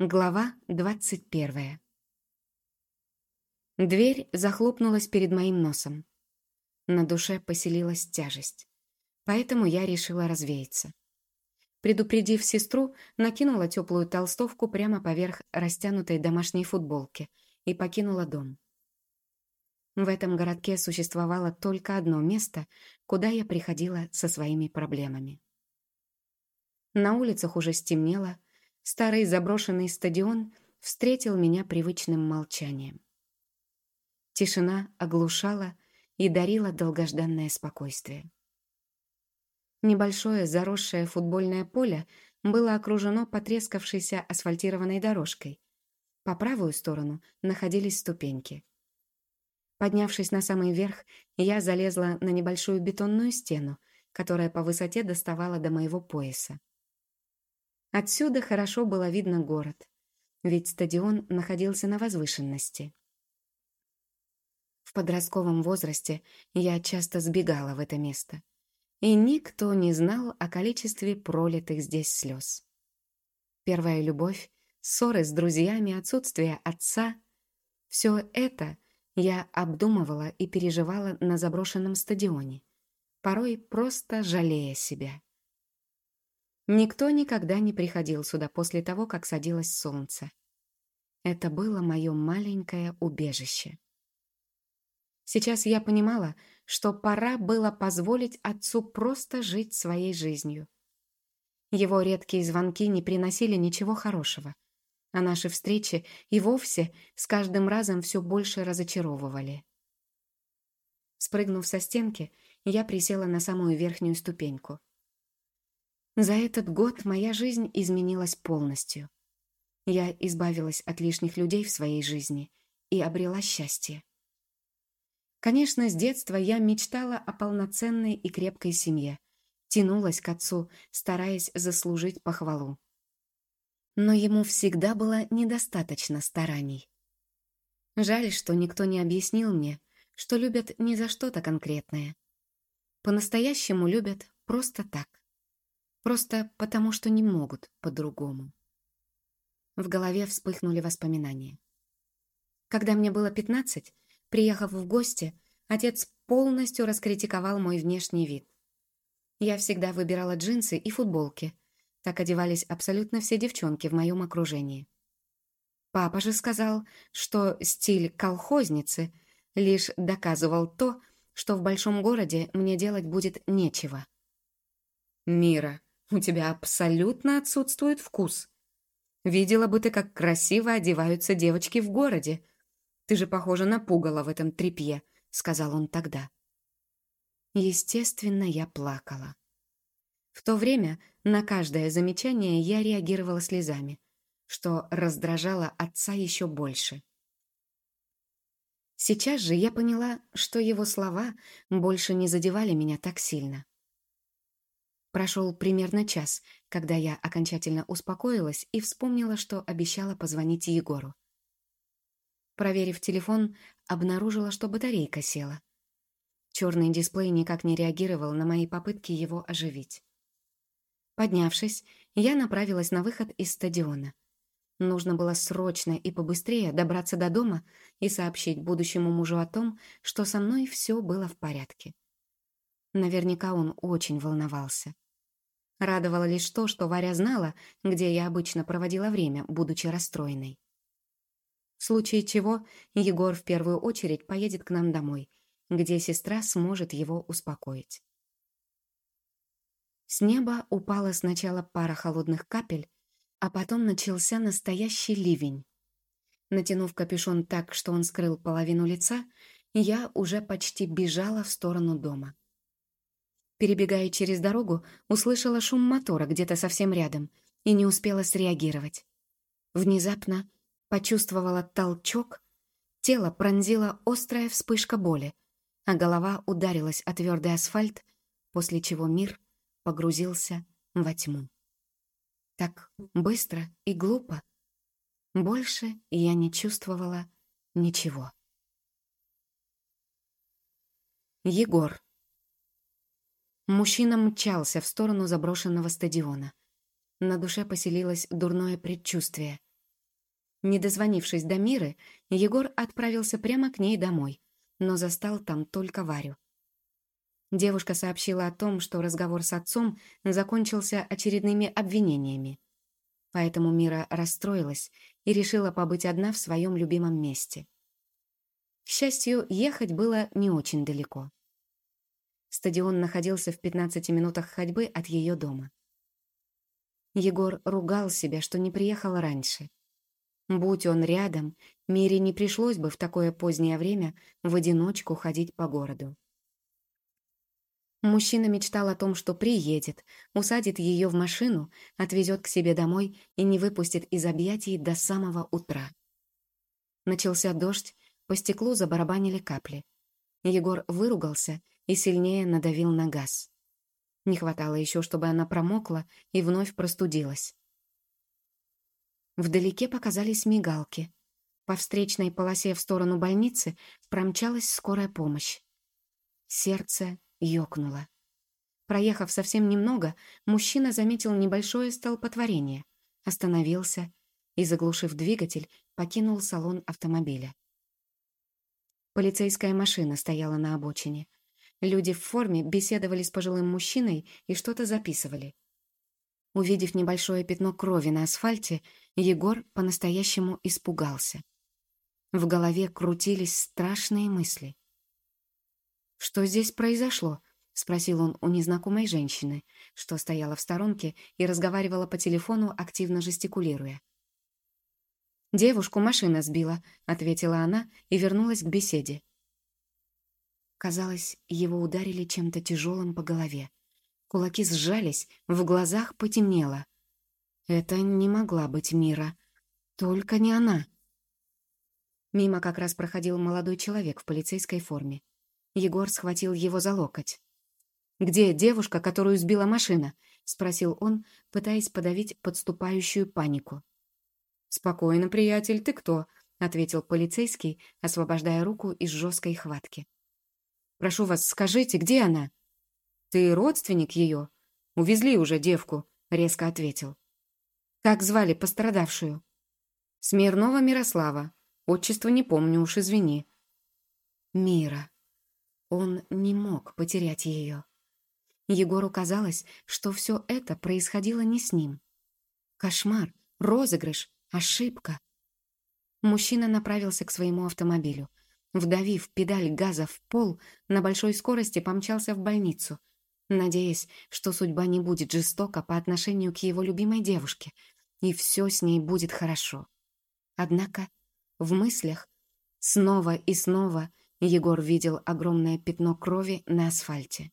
Глава двадцать первая. Дверь захлопнулась перед моим носом. На душе поселилась тяжесть. Поэтому я решила развеяться. Предупредив сестру, накинула теплую толстовку прямо поверх растянутой домашней футболки и покинула дом. В этом городке существовало только одно место, куда я приходила со своими проблемами. На улицах уже стемнело, Старый заброшенный стадион встретил меня привычным молчанием. Тишина оглушала и дарила долгожданное спокойствие. Небольшое заросшее футбольное поле было окружено потрескавшейся асфальтированной дорожкой. По правую сторону находились ступеньки. Поднявшись на самый верх, я залезла на небольшую бетонную стену, которая по высоте доставала до моего пояса. Отсюда хорошо было видно город, ведь стадион находился на возвышенности. В подростковом возрасте я часто сбегала в это место, и никто не знал о количестве пролитых здесь слез. Первая любовь, ссоры с друзьями, отсутствие отца — все это я обдумывала и переживала на заброшенном стадионе, порой просто жалея себя. Никто никогда не приходил сюда после того, как садилось солнце. Это было мое маленькое убежище. Сейчас я понимала, что пора было позволить отцу просто жить своей жизнью. Его редкие звонки не приносили ничего хорошего, а наши встречи и вовсе с каждым разом все больше разочаровывали. Спрыгнув со стенки, я присела на самую верхнюю ступеньку — за этот год моя жизнь изменилась полностью. Я избавилась от лишних людей в своей жизни и обрела счастье. Конечно, с детства я мечтала о полноценной и крепкой семье, тянулась к отцу, стараясь заслужить похвалу. Но ему всегда было недостаточно стараний. Жаль, что никто не объяснил мне, что любят не за что-то конкретное. По-настоящему любят просто так. Просто потому, что не могут по-другому. В голове вспыхнули воспоминания. Когда мне было пятнадцать, приехав в гости, отец полностью раскритиковал мой внешний вид. Я всегда выбирала джинсы и футболки. Так одевались абсолютно все девчонки в моем окружении. Папа же сказал, что стиль колхозницы лишь доказывал то, что в большом городе мне делать будет нечего. «Мира, у тебя абсолютно отсутствует вкус. Видела бы ты, как красиво одеваются девочки в городе. Ты же похожа на пугало в этом тряпье», — сказал он тогда. Естественно, я плакала. В то время на каждое замечание я реагировала слезами, что раздражало отца еще больше. Сейчас же я поняла, что его слова больше не задевали меня так сильно. Прошел примерно час, когда я окончательно успокоилась и вспомнила, что обещала позвонить Егору. Проверив телефон, обнаружила, что батарейка села. Черный дисплей никак не реагировал на мои попытки его оживить. Поднявшись, я направилась на выход из стадиона. Нужно было срочно и побыстрее добраться до дома и сообщить будущему мужу о том, что со мной все было в порядке. Наверняка он очень волновался. Радовало лишь то, что Варя знала, где я обычно проводила время, будучи расстроенной. В случае чего Егор в первую очередь поедет к нам домой, где сестра сможет его успокоить. С неба упала сначала пара холодных капель, а потом начался настоящий ливень. Натянув капюшон так, что он скрыл половину лица, я уже почти бежала в сторону дома. Перебегая через дорогу, услышала шум мотора где-то совсем рядом и не успела среагировать. Внезапно почувствовала толчок, тело пронзила острая вспышка боли, а голова ударилась о твердый асфальт, после чего мир погрузился во тьму. Так быстро и глупо. Больше я не чувствовала ничего. Егор. Мужчина мчался в сторону заброшенного стадиона. На душе поселилось дурное предчувствие. Не дозвонившись до Миры, Егор отправился прямо к ней домой, но застал там только Варю. Девушка сообщила о том, что разговор с отцом закончился очередными обвинениями. Поэтому Мира расстроилась и решила побыть одна в своем любимом месте. К счастью, ехать было не очень далеко. Стадион находился в 15 минутах ходьбы от ее дома. Егор ругал себя, что не приехал раньше. Будь он рядом, Мире не пришлось бы в такое позднее время в одиночку ходить по городу. Мужчина мечтал о том, что приедет, усадит ее в машину, отвезет к себе домой и не выпустит из объятий до самого утра. Начался дождь, по стеклу забарабанили капли. Егор выругался и сильнее надавил на газ. Не хватало еще, чтобы она промокла и вновь простудилась. Вдалеке показались мигалки. По встречной полосе в сторону больницы промчалась скорая помощь. Сердце ёкнуло. Проехав совсем немного, мужчина заметил небольшое столпотворение, остановился и, заглушив двигатель, покинул салон автомобиля. Полицейская машина стояла на обочине. Люди в форме беседовали с пожилым мужчиной и что-то записывали. Увидев небольшое пятно крови на асфальте, Егор по-настоящему испугался. В голове крутились страшные мысли. «Что здесь произошло?» — спросил он у незнакомой женщины, что стояла в сторонке и разговаривала по телефону, активно жестикулируя. «Девушку машина сбила», — ответила она и вернулась к беседе. Казалось, его ударили чем-то тяжелым по голове. Кулаки сжались, в глазах потемнело. Это не могла быть Мира. Только не она. Мимо как раз проходил молодой человек в полицейской форме. Егор схватил его за локоть. «Где девушка, которую сбила машина?» — спросил он, пытаясь подавить подступающую панику. «Спокойно, приятель, ты кто?» — ответил полицейский, освобождая руку из жесткой хватки. «Прошу вас, скажите, где она?» «Ты родственник ее?» «Увезли уже девку», — резко ответил. «Как звали пострадавшую?» «Смирнова Мирослава. Отчество не помню, уж извини». «Мира». Он не мог потерять ее. Егору казалось, что все это происходило не с ним. Кошмар, розыгрыш, ошибка. Мужчина направился к своему автомобилю. Вдавив педаль газа в пол, на большой скорости помчался в больницу, надеясь, что судьба не будет жестока по отношению к его любимой девушке, и все с ней будет хорошо. Однако в мыслях снова и снова Егор видел огромное пятно крови на асфальте.